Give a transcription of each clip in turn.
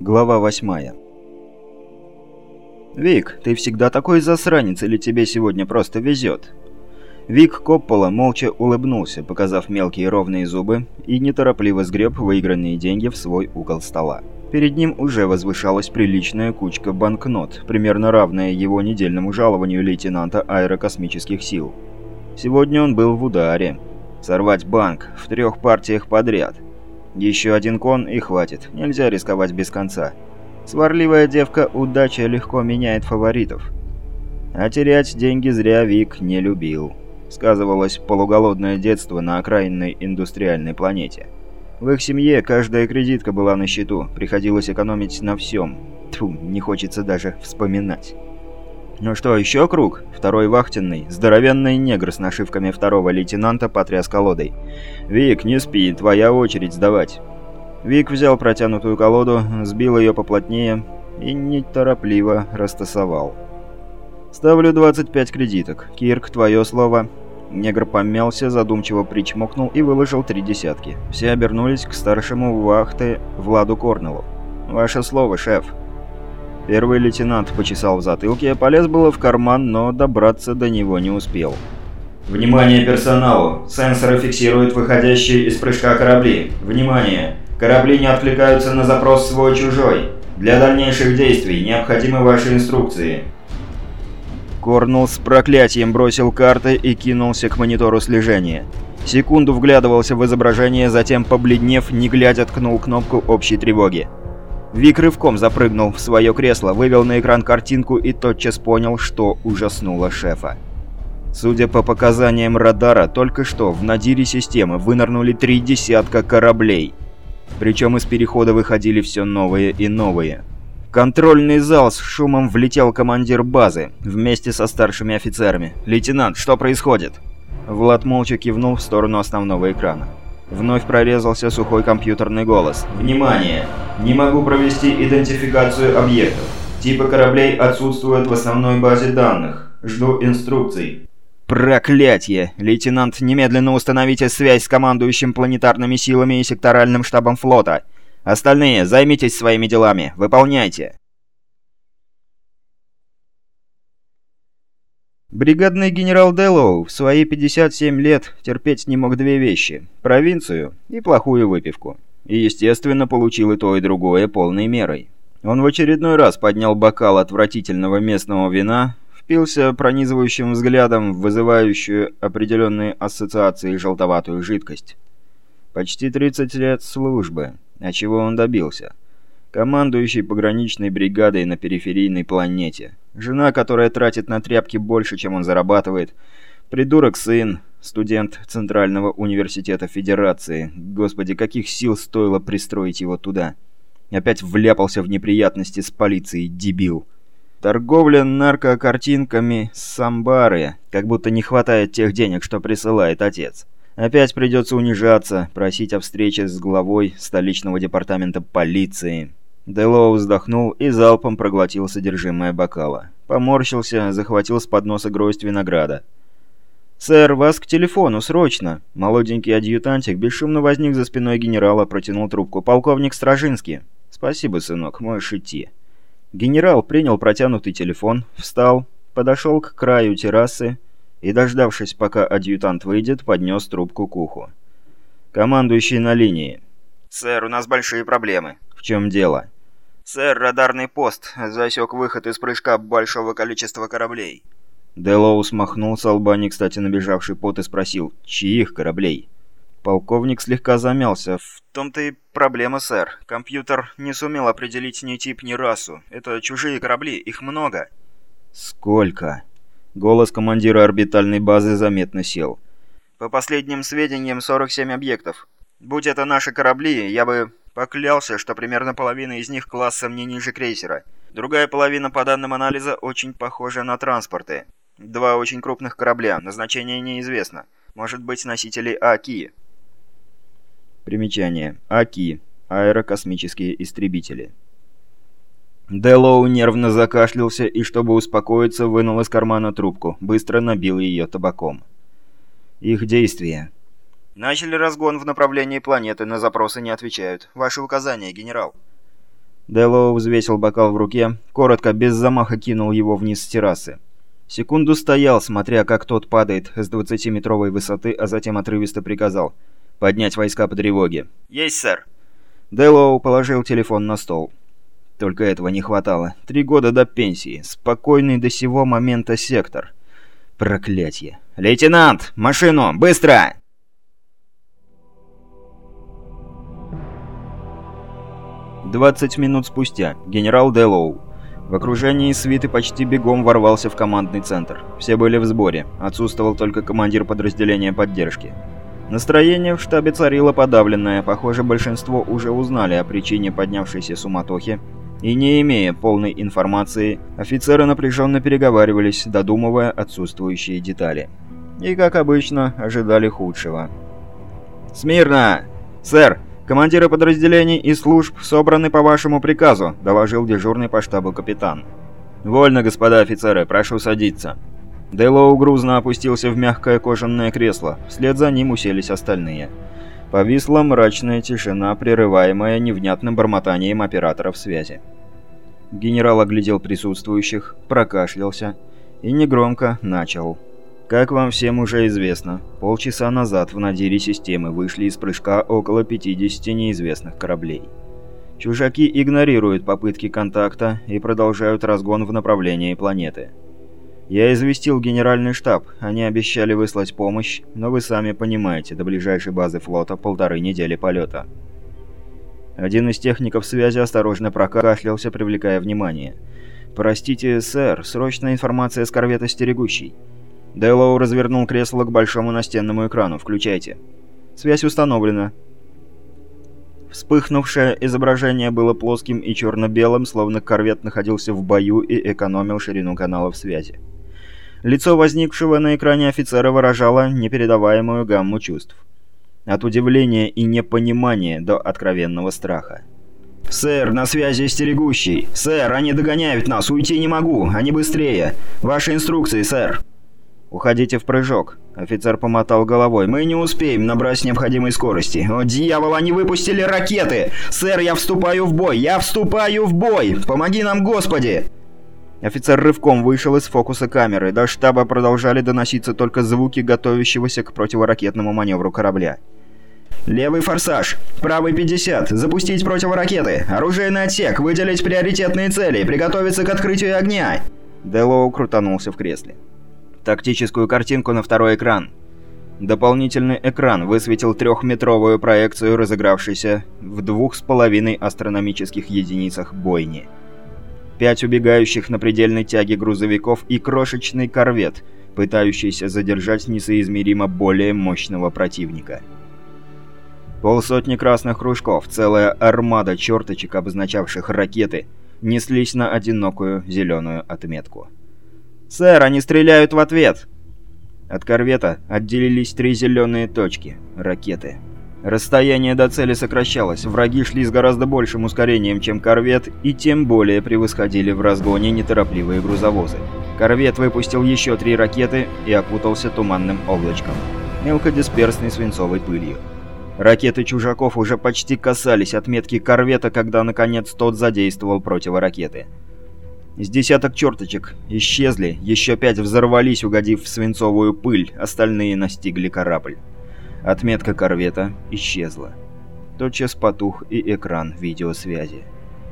Глава восьмая. «Вик, ты всегда такой засранец или тебе сегодня просто везет?» Вик Коппола молча улыбнулся, показав мелкие ровные зубы, и неторопливо сгреб выигранные деньги в свой угол стола. Перед ним уже возвышалась приличная кучка банкнот, примерно равная его недельному жалованию лейтенанта аэрокосмических сил. Сегодня он был в ударе. Сорвать банк в трех партиях подряд – еще один кон и хватит, нельзя рисковать без конца. Сварливая девка удача легко меняет фаворитов. А терять деньги зря Вик не любил. Сказывалось полуголодное детство на окраинной индустриальной планете. В их семье каждая кредитка была на счету, приходилось экономить на всем. Тьфу, не хочется даже вспоминать. «Ну что, еще круг?» Второй вахтенный, здоровенный негр с нашивками второго лейтенанта потряс колодой. «Вик, не спи, твоя очередь сдавать». Вик взял протянутую колоду, сбил ее поплотнее и неторопливо растасовал. «Ставлю 25 кредиток. Кирк, твое слово». Негр помялся, задумчиво причмокнул и выложил три десятки. Все обернулись к старшему вахты Владу Корнеллу. «Ваше слово, шеф». Первый лейтенант почесал в затылке, полез было в карман, но добраться до него не успел. «Внимание персоналу! Сенсоры фиксируют выходящие из прыжка корабли. Внимание! Корабли не откликаются на запрос свой-чужой. Для дальнейших действий необходимы ваши инструкции». Корнул с проклятием бросил карты и кинулся к монитору слежения. Секунду вглядывался в изображение, затем, побледнев, не глядя, ткнул кнопку общей тревоги. Вик рывком запрыгнул в свое кресло, вывел на экран картинку и тотчас понял, что ужаснуло шефа. Судя по показаниям радара, только что в надире системы вынырнули три десятка кораблей. Причем из перехода выходили все новые и новые. В контрольный зал с шумом влетел командир базы, вместе со старшими офицерами. «Лейтенант, что происходит?» Влад молча кивнул в сторону основного экрана. Вновь прорезался сухой компьютерный голос. «Внимание! Не могу провести идентификацию объектов. Типы кораблей отсутствуют в основной базе данных. Жду инструкций». «Проклятье! Лейтенант, немедленно установите связь с командующим планетарными силами и секторальным штабом флота. Остальные, займитесь своими делами. Выполняйте!» Бригадный генерал Деллоу в свои 57 лет терпеть не мог две вещи – провинцию и плохую выпивку. И, естественно, получил и то, и другое полной мерой. Он в очередной раз поднял бокал отвратительного местного вина, впился пронизывающим взглядом в вызывающую определенные ассоциации желтоватую жидкость. Почти 30 лет службы. А чего он добился? командующий пограничной бригадой на периферийной планете. Жена, которая тратит на тряпки больше, чем он зарабатывает. Придурок-сын, студент Центрального университета Федерации. Господи, каких сил стоило пристроить его туда. Опять вляпался в неприятности с полицией, дебил. Торговля наркокартинками с самбары, как будто не хватает тех денег, что присылает отец. Опять придется унижаться, просить о встрече с главой столичного департамента полиции. Делоу вздохнул и залпом проглотил содержимое бокала. Поморщился, захватил с подноса гроздь винограда. «Сэр, вас к телефону, срочно!» Молоденький адъютантик бесшумно возник за спиной генерала, протянул трубку. «Полковник Стражинский». «Спасибо, сынок, можешь идти». Генерал принял протянутый телефон, встал, подошел к краю террасы и, дождавшись, пока адъютант выйдет, поднес трубку к уху. «Командующий на линии». «Сэр, у нас большие проблемы». «В чем дело?» «Сэр, радарный пост засек выход из прыжка большого количества кораблей». Делоу смахнул с лба кстати набежавший пот и спросил, чьих кораблей? Полковник слегка замялся. «В том-то и проблема, сэр. Компьютер не сумел определить ни тип, ни расу. Это чужие корабли, их много». «Сколько?» Голос командира орбитальной базы заметно сел. «По последним сведениям, 47 объектов. Будь это наши корабли, я бы Поклялся, что примерно половина из них классом не ниже крейсера. Другая половина, по данным анализа, очень похожа на транспорты. Два очень крупных корабля, назначение неизвестно. Может быть, носители АКИ. Примечание. АКИ. Аэрокосмические истребители. Делоу нервно закашлялся и, чтобы успокоиться, вынул из кармана трубку, быстро набил ее табаком. Их действия. Начали разгон в направлении планеты, на запросы не отвечают. Ваши указания, генерал. Дэллоу взвесил бокал в руке, коротко, без замаха кинул его вниз с террасы. Секунду стоял, смотря как тот падает с 20-метровой высоты, а затем отрывисто приказал «Поднять войска по тревоге». «Есть, сэр». Дэллоу положил телефон на стол. Только этого не хватало. Три года до пенсии. Спокойный до сего момента сектор. Проклятье. «Лейтенант! Машину! Быстро!» Двадцать минут спустя. Генерал Дэллоу. В окружении свиты почти бегом ворвался в командный центр. Все были в сборе. Отсутствовал только командир подразделения поддержки. Настроение в штабе царило подавленное. Похоже, большинство уже узнали о причине поднявшейся суматохи. И не имея полной информации, офицеры напряженно переговаривались, додумывая отсутствующие детали. И, как обычно, ожидали худшего. «Смирно! Сэр, «Командиры подразделений и служб собраны по вашему приказу», — доложил дежурный по штабу капитан. «Вольно, господа офицеры, прошу садиться». Дэллоу грузно опустился в мягкое кожаное кресло, вслед за ним уселись остальные. Повисла мрачная тишина, прерываемая невнятным бормотанием операторов связи. Генерал оглядел присутствующих, прокашлялся и негромко начал. Как вам всем уже известно, полчаса назад в надире системы вышли из прыжка около 50 неизвестных кораблей. Чужаки игнорируют попытки контакта и продолжают разгон в направлении планеты. Я известил генеральный штаб, они обещали выслать помощь, но вы сами понимаете, до ближайшей базы флота полторы недели полета. Один из техников связи осторожно прокашлялся, привлекая внимание. «Простите, сэр, срочная информация с корвета «Стерегущий». Дэллоу развернул кресло к большому настенному экрану. «Включайте». «Связь установлена». Вспыхнувшее изображение было плоским и черно-белым, словно корвет находился в бою и экономил ширину каналов связи. Лицо возникшего на экране офицера выражало непередаваемую гамму чувств. От удивления и непонимания до откровенного страха. «Сэр, на связи стерегущий! Сэр, они догоняют нас! Уйти не могу! Они быстрее! Ваши инструкции, сэр!» «Уходите в прыжок», — офицер помотал головой. «Мы не успеем набрать необходимой скорости. О, дьявол, они выпустили ракеты! Сэр, я вступаю в бой! Я вступаю в бой! Помоги нам, Господи!» Офицер рывком вышел из фокуса камеры. До штаба продолжали доноситься только звуки готовящегося к противоракетному маневру корабля. «Левый форсаж! Правый 50! Запустить противоракеты! Оружейный отсек! Выделить приоритетные цели! Приготовиться к открытию огня!» Делоу крутанулся в кресле тактическую картинку на второй экран. Дополнительный экран высветил трехметровую проекцию, разыгравшейся в двух с половиной астрономических единицах бойни. Пять убегающих на предельной тяге грузовиков и крошечный корвет, пытающийся задержать несоизмеримо более мощного противника. Полсотни красных кружков, целая армада черточек, обозначавших ракеты, неслись на одинокую зеленую отметку. «Сэр, они стреляют в ответ!» От корвета отделились три зеленые точки — ракеты. Расстояние до цели сокращалось, враги шли с гораздо большим ускорением, чем корвет, и тем более превосходили в разгоне неторопливые грузовозы. Корвет выпустил еще три ракеты и окутался туманным облачком, мелкодисперсной свинцовой пылью. Ракеты чужаков уже почти касались отметки корвета, когда наконец тот задействовал противоракеты. Из десяток черточек исчезли, еще пять взорвались, угодив в свинцовую пыль, остальные настигли корабль. Отметка корвета исчезла. Тотчас потух и экран видеосвязи.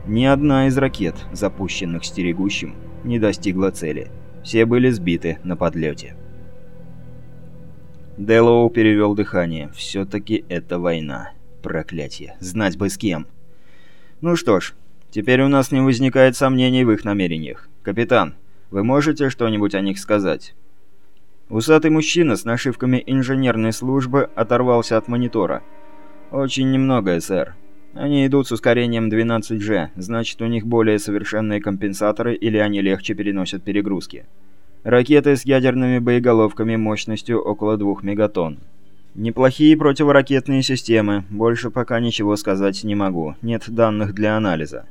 Ни одна из ракет, запущенных стерегущим, не достигла цели. Все были сбиты на подлете. Дэллоу перевел дыхание. Все-таки это война. Проклятие. Знать бы с кем. Ну что ж, Теперь у нас не возникает сомнений в их намерениях. Капитан, вы можете что-нибудь о них сказать?» Усатый мужчина с нашивками инженерной службы оторвался от монитора. «Очень немногое, сэр. Они идут с ускорением 12G, значит, у них более совершенные компенсаторы или они легче переносят перегрузки. Ракеты с ядерными боеголовками мощностью около 2 мегатонн. Неплохие противоракетные системы, больше пока ничего сказать не могу, нет данных для анализа.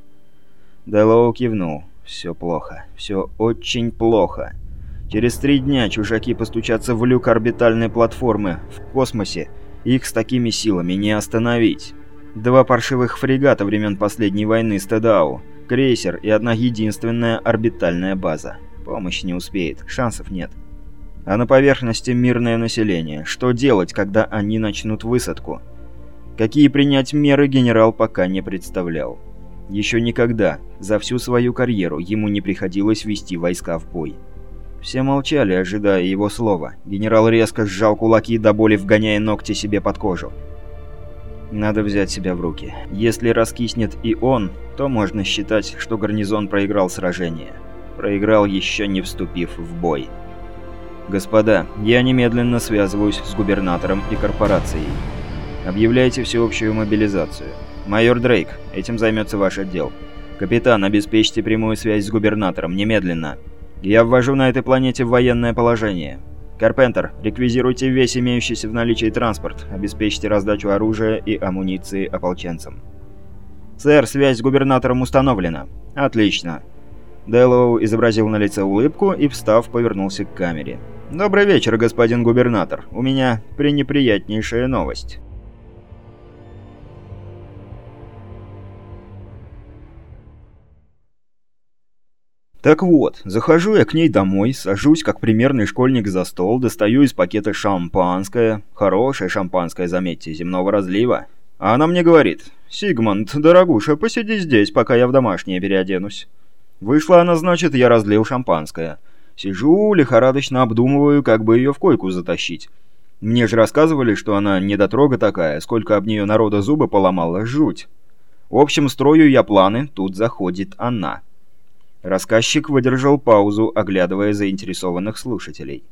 Дэллоу кивнул. «Все плохо. Все очень плохо. Через три дня чужаки постучатся в люк орбитальной платформы в космосе. Их с такими силами не остановить. Два паршивых фрегата времен последней войны с Тедау, крейсер и одна единственная орбитальная база. Помощь не успеет, шансов нет. А на поверхности мирное население. Что делать, когда они начнут высадку? Какие принять меры генерал пока не представлял. Еще никогда за всю свою карьеру ему не приходилось вести войска в бой. Все молчали, ожидая его слова. Генерал резко сжал кулаки до боли, вгоняя ногти себе под кожу. Надо взять себя в руки. Если раскиснет и он, то можно считать, что гарнизон проиграл сражение. Проиграл, еще не вступив в бой. «Господа, я немедленно связываюсь с губернатором и корпорацией. Объявляйте всеобщую мобилизацию. Майор Дрейк, этим займется ваш отдел. Капитан, обеспечьте прямую связь с губернатором, немедленно. Я ввожу на этой планете военное положение. «Карпентер, реквизируйте весь имеющийся в наличии транспорт, обеспечьте раздачу оружия и амуниции ополченцам». «Сэр, связь с губернатором установлена». «Отлично». Дэллоу изобразил на лице улыбку и, встав, повернулся к камере. «Добрый вечер, господин губернатор. У меня пренеприятнейшая новость». Так вот, захожу я к ней домой, сажусь как примерный школьник за стол, достаю из пакета шампанское, хорошее шампанское, заметьте, земного разлива. А она мне говорит, «Сигмунд, дорогуша, посиди здесь, пока я в домашнее переоденусь». Вышла она, значит, я разлил шампанское. Сижу, лихорадочно обдумываю, как бы ее в койку затащить. Мне же рассказывали, что она недотрога такая, сколько об нее народа зубы поломала, жуть. В общем, строю я планы, тут заходит она. Рассказчик выдержал паузу, оглядывая заинтересованных слушателей.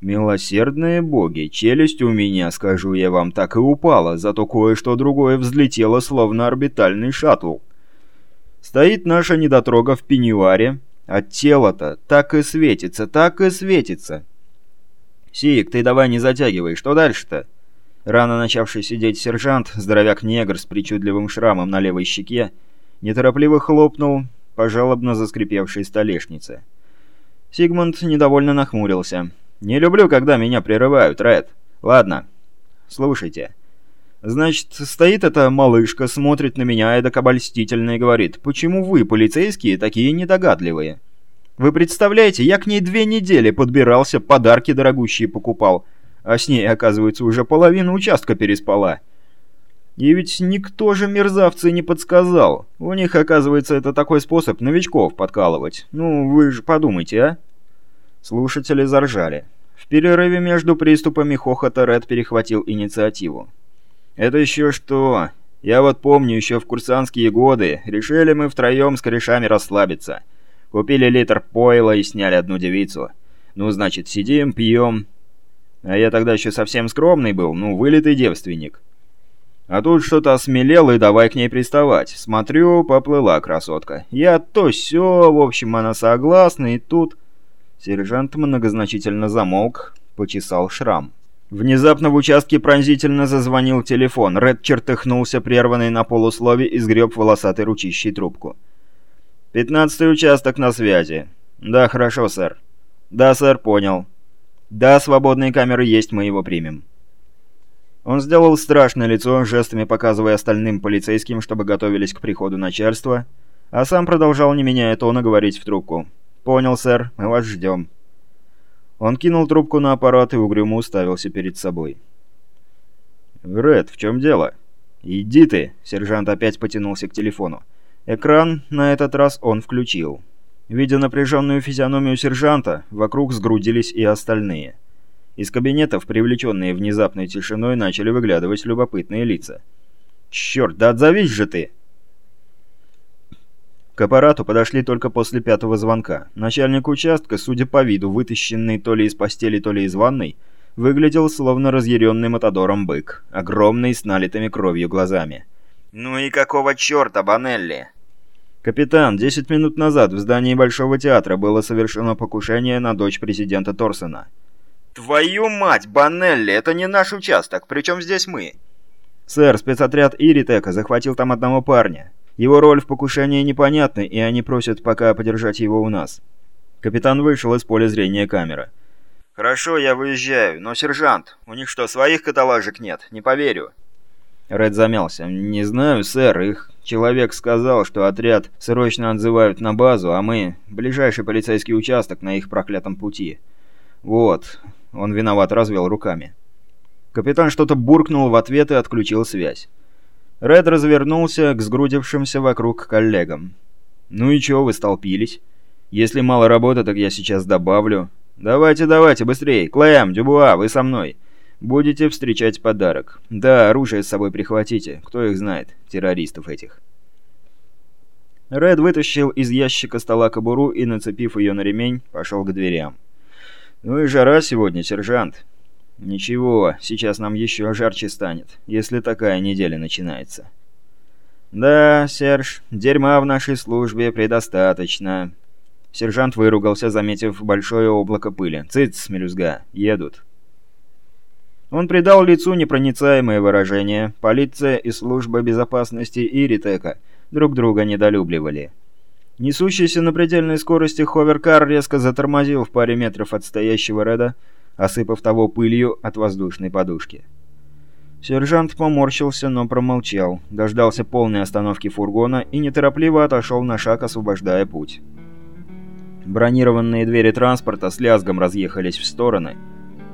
«Милосердные боги, челюсть у меня, скажу я вам, так и упала, зато кое-что другое взлетело, словно орбитальный шаттл. Стоит наша недотрога в пеньюаре, а тело-то так и светится, так и светится. Сик, ты давай не затягивай, что дальше-то?» Рано начавший сидеть сержант, здоровяк-негр с причудливым шрамом на левой щеке, неторопливо хлопнул по жалобно заскрипевшей столешнице. Сигмунд недовольно нахмурился. «Не люблю, когда меня прерывают, Ред. Ладно, слушайте. Значит, стоит эта малышка, смотрит на меня эдак обольстительно и говорит, «Почему вы, полицейские, такие недогадливые?» Вы представляете, я к ней две недели подбирался, подарки дорогущие покупал, а с ней, оказывается, уже половину участка переспала. И ведь никто же мерзавцы не подсказал. У них, оказывается, это такой способ новичков подкалывать. Ну, вы же подумайте, а? Слушатели заржали. В перерыве между приступами хохота Ред перехватил инициативу. «Это еще что? Я вот помню, еще в курсантские годы решили мы втроем с корешами расслабиться. Купили литр пойла и сняли одну девицу. Ну, значит, сидим, пьем. А я тогда еще совсем скромный был, ну, вылитый девственник. А тут что-то осмелело и давай к ней приставать. Смотрю, поплыла красотка. Я то все, в общем, она согласна, и тут... Сержант многозначительно замолк, почесал шрам. Внезапно в участке пронзительно зазвонил телефон. Ред чертыхнулся, прерванный на полуслове, и сгреб волосатой ручищей трубку. «Пятнадцатый участок на связи». «Да, хорошо, сэр». «Да, сэр, понял». «Да, свободные камеры есть, мы его примем». Он сделал страшное лицо, жестами показывая остальным полицейским, чтобы готовились к приходу начальства, а сам продолжал, не меняя тона, говорить в трубку. «Понял, сэр, мы вас ждем». Он кинул трубку на аппарат и угрюмо уставился перед собой. «Ред, в чем дело?» «Иди ты!» — сержант опять потянулся к телефону. Экран на этот раз он включил. Видя напряженную физиономию сержанта, вокруг сгрудились и остальные — из кабинетов, привлеченные внезапной тишиной, начали выглядывать любопытные лица. «Черт, да отзовись же ты!» К аппарату подошли только после пятого звонка. Начальник участка, судя по виду, вытащенный то ли из постели, то ли из ванной, выглядел словно разъяренный мотодором бык, огромный, с налитыми кровью глазами. «Ну и какого черта, Банелли?» «Капитан, 10 минут назад в здании Большого театра было совершено покушение на дочь президента Торсона. «Твою мать, Банелли, это не наш участок, причем здесь мы?» «Сэр, спецотряд Иритека захватил там одного парня. Его роль в покушении непонятна, и они просят пока подержать его у нас». Капитан вышел из поля зрения камеры. «Хорошо, я выезжаю, но, сержант, у них что, своих каталожек нет? Не поверю». Ред замялся. «Не знаю, сэр, их человек сказал, что отряд срочно отзывают на базу, а мы — ближайший полицейский участок на их проклятом пути. Вот». Он виноват развел руками. Капитан что-то буркнул в ответ и отключил связь. Ред развернулся к сгрудившимся вокруг коллегам. «Ну и чё вы столпились? Если мало работы, так я сейчас добавлю. Давайте, давайте, быстрее! Клэм, Дюбуа, вы со мной!» Будете встречать подарок. Да, оружие с собой прихватите. Кто их знает, террористов этих. Ред вытащил из ящика стола кобуру и, нацепив ее на ремень, пошел к дверям. «Ну и жара сегодня, сержант». «Ничего, сейчас нам еще жарче станет, если такая неделя начинается». «Да, Серж, дерьма в нашей службе предостаточно». Сержант выругался, заметив большое облако пыли. «Цыц, мелюзга, едут». Он придал лицу непроницаемое выражение. Полиция и служба безопасности Иритека друг друга недолюбливали. Несущийся на предельной скорости ховеркар резко затормозил в паре метров от стоящего Реда, осыпав того пылью от воздушной подушки. Сержант поморщился, но промолчал, дождался полной остановки фургона и неторопливо отошел на шаг, освобождая путь. Бронированные двери транспорта с лязгом разъехались в стороны,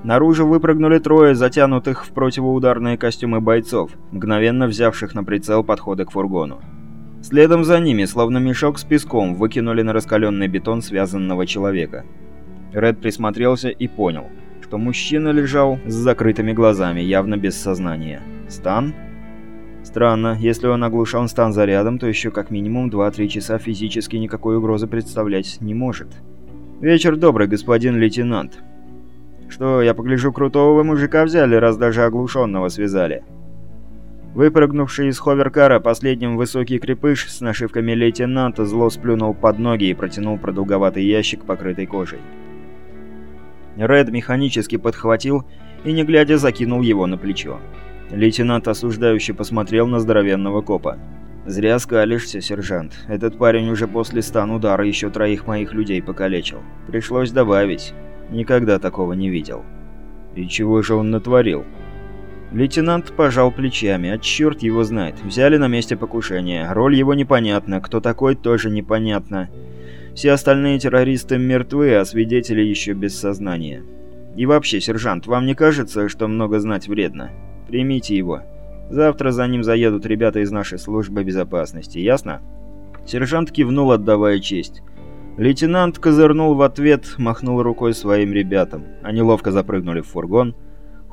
Наружу выпрыгнули трое затянутых в противоударные костюмы бойцов, мгновенно взявших на прицел подходы к фургону. Следом за ними, словно мешок с песком, выкинули на раскаленный бетон связанного человека. Ред присмотрелся и понял, что мужчина лежал с закрытыми глазами, явно без сознания. Стан? Странно, если он оглушен стан зарядом, то еще как минимум 2-3 часа физически никакой угрозы представлять не может. «Вечер добрый, господин лейтенант», что, я погляжу, крутого вы мужика взяли, раз даже оглушенного связали. Выпрыгнувший из ховеркара последним высокий крепыш с нашивками лейтенанта зло сплюнул под ноги и протянул продолговатый ящик, покрытый кожей. Ред механически подхватил и, не глядя, закинул его на плечо. Лейтенант осуждающе посмотрел на здоровенного копа. «Зря скалишься, сержант. Этот парень уже после стан удара еще троих моих людей покалечил. Пришлось добавить». Никогда такого не видел. И чего же он натворил? Лейтенант пожал плечами, а черт его знает. Взяли на месте покушения. Роль его непонятна, кто такой тоже непонятно. Все остальные террористы мертвы, а свидетели еще без сознания. И вообще, сержант, вам не кажется, что много знать вредно? Примите его. Завтра за ним заедут ребята из нашей службы безопасности, ясно? Сержант кивнул, отдавая честь. Лейтенант козырнул в ответ, махнул рукой своим ребятам. Они ловко запрыгнули в фургон.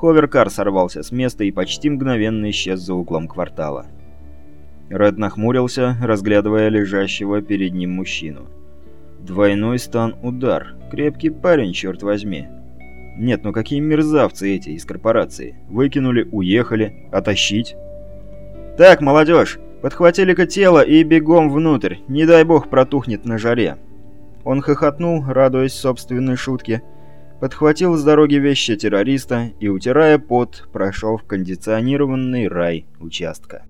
Ховеркар сорвался с места и почти мгновенно исчез за углом квартала. Ред нахмурился, разглядывая лежащего перед ним мужчину. Двойной стан-удар. Крепкий парень, черт возьми. Нет, ну какие мерзавцы эти из корпорации. Выкинули, уехали. Отащить? Так, молодежь, подхватили-ка тело и бегом внутрь. Не дай бог протухнет на жаре. Он хохотнул, радуясь собственной шутке, подхватил с дороги вещи террориста и, утирая пот, прошел в кондиционированный рай участка.